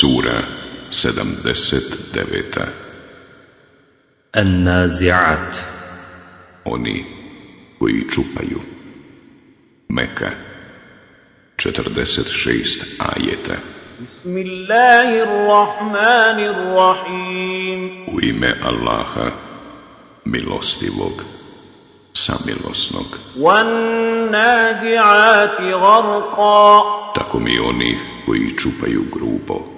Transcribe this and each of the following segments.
Sura 79. An-Nazi'at. Oni koji čupaju. Meka 46 ajeta. Bismillahirrahmanirrahim. U ime Allaha milostivog samilosnog. Wan-Nazi'ati gharqa. Tako mi oni koji čupaju grubo.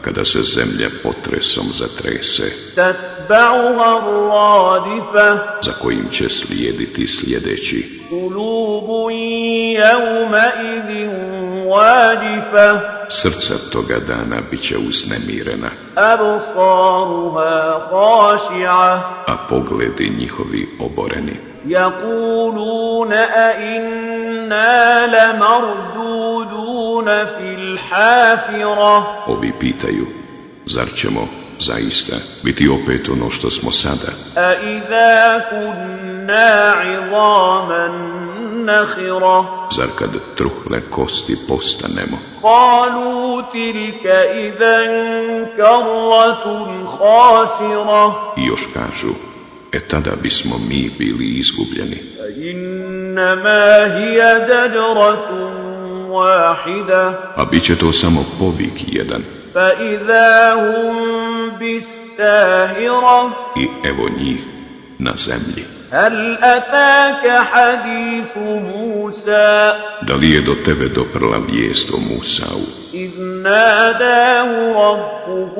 kada se zemlja potresom zatrese, za kojim će slijediti sljedeći. Srca toga dana bit će uznemirena, a pogledi njihovi oboreni. Jakuluna a inna la Ovi pitaju, zar ćemo zaista biti opet ono što smo sada? A iza kunna izaman Zar kad truhle kosti postanemo? Kalu tilka idan karlatun khasira. I još kažu, e tada bismo mi bili izgubljeni. Innama hiya dajratun واحدة A bit će to samo povik jedan, فإذا هم بالساهرة i evo njih na zemlji. هل أتاك حديث موسى Da li je do tebe doprla vijest o Musau, إذ ناداه ربه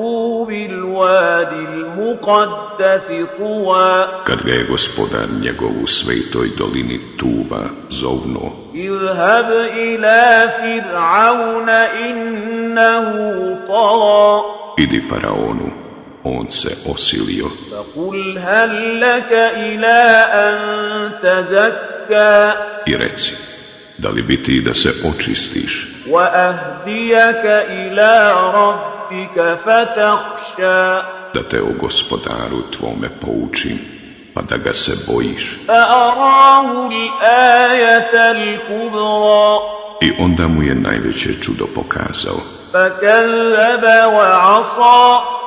بالوادي المقدس طوى kad ga je gospodar njegov u svetoj dolini Tuva zovnuo, اذهب إلى فرعون إنه طغى idi faraonu, on se osilio, فقل هل لك إلى أن تزكى i reci, da li biti da se očistiš. Da te o gospodaru tvome poučim, pa da ga se bojiš. I onda mu je najveće čudo pokazao.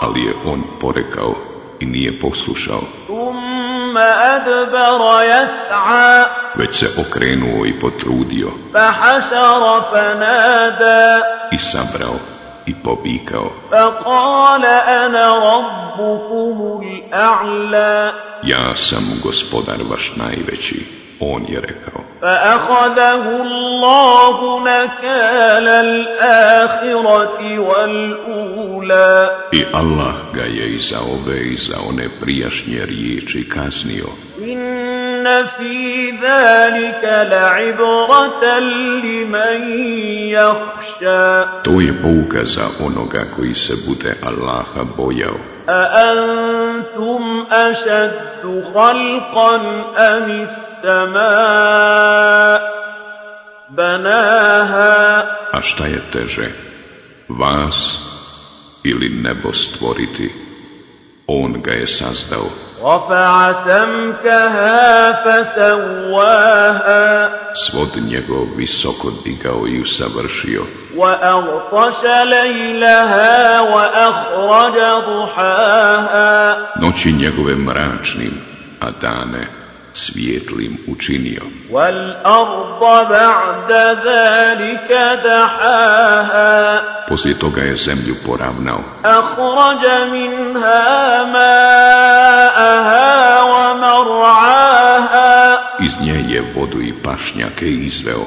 Ali je on porekao i nije poslušao. Već se okrenuo i potrudio. I sabrao i povikao. Ja sam gospodar vaš najveći, on je rekao. فأخذه الله نكال الآخرة والأولى i Allah ga je i za ove i za one prijašnje riječi kaznio. إن في ذلك لعبرة لمن يخشى To je pouka za onoga koji se bude Allaha bojao. أأنتم أشد خلقا أم السماء بناها A šta je teže, vas ili nebo stvoriti? On ga je sazdao, رفع سمكها فسواها svod njegov visoko digao i usavršio, وأغطش ليلها وأخرج ضحاها noći njegove mračnim, a dane svjetlim učinio. Poslije toga je zemlju poravnao. Iz nje je vodu i pašnjake izveo.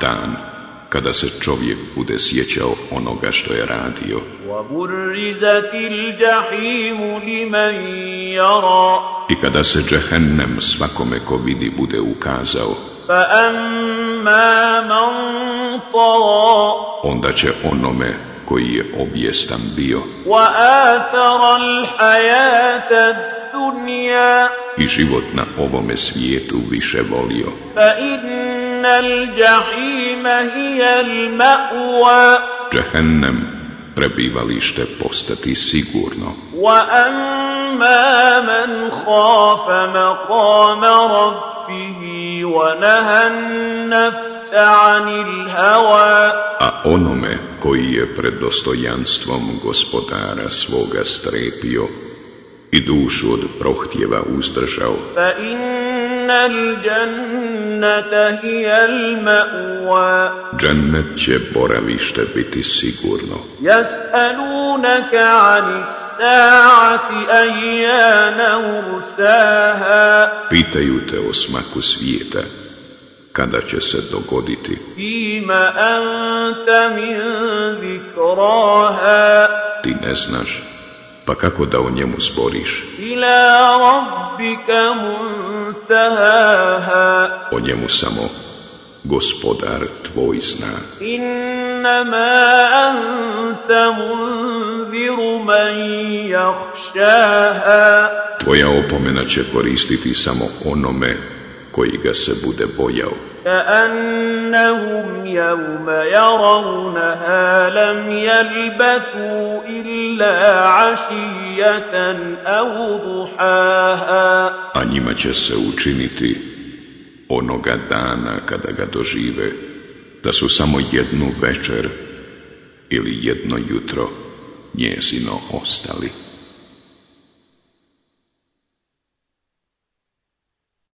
Dan kada se čovjek bude sjećao onoga što je radio. i kada se džehennem svakome ko vidi bude ukazao. onda će onome koji je objestan bio i život na ovome svijetu više volio, فإن الجحيم هي المأوى džehennem prebivalište postati sigurno. وأما من خاف مقام ربه ونهى النفس عن الهوى A onome koji je pred dostojanstvom gospodara svoga strepio i dušu od prohtjeva uzdržao. Džennet će boravište biti sigurno. Pitaju te o smaku svijeta, kada će se dogoditi. Ti ne znaš pa kako da o njemu zboriš? O njemu samo gospodar tvoj zna. Innama anta man jahšaha. Tvoja opomena će koristiti samo onome koji ga se bude bojao. كأنهم يوم يرونها لم يلبثوا إلا عشية أو ضحاها a njima će se učiniti onoga dana kada ga dožive, da su samo jednu večer ili jedno jutro njezino ostali.